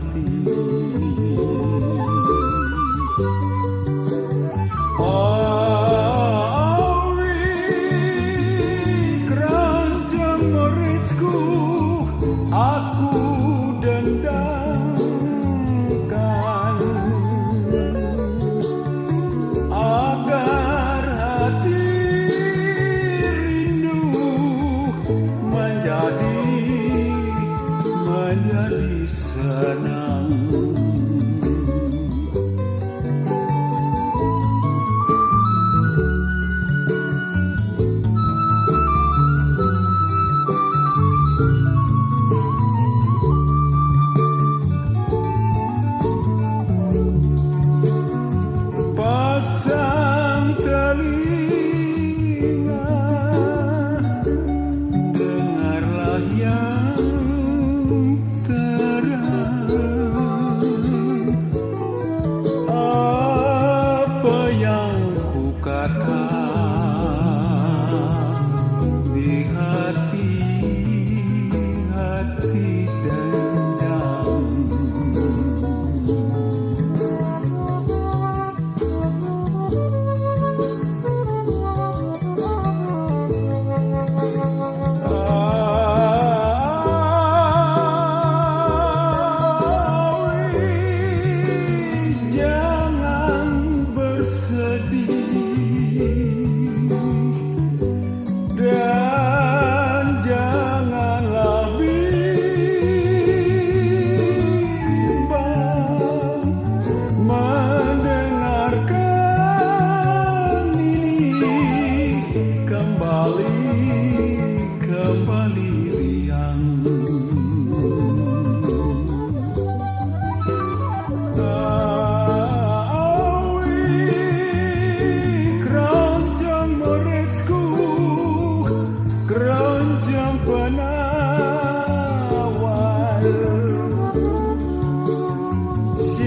thee.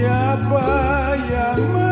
siapa yang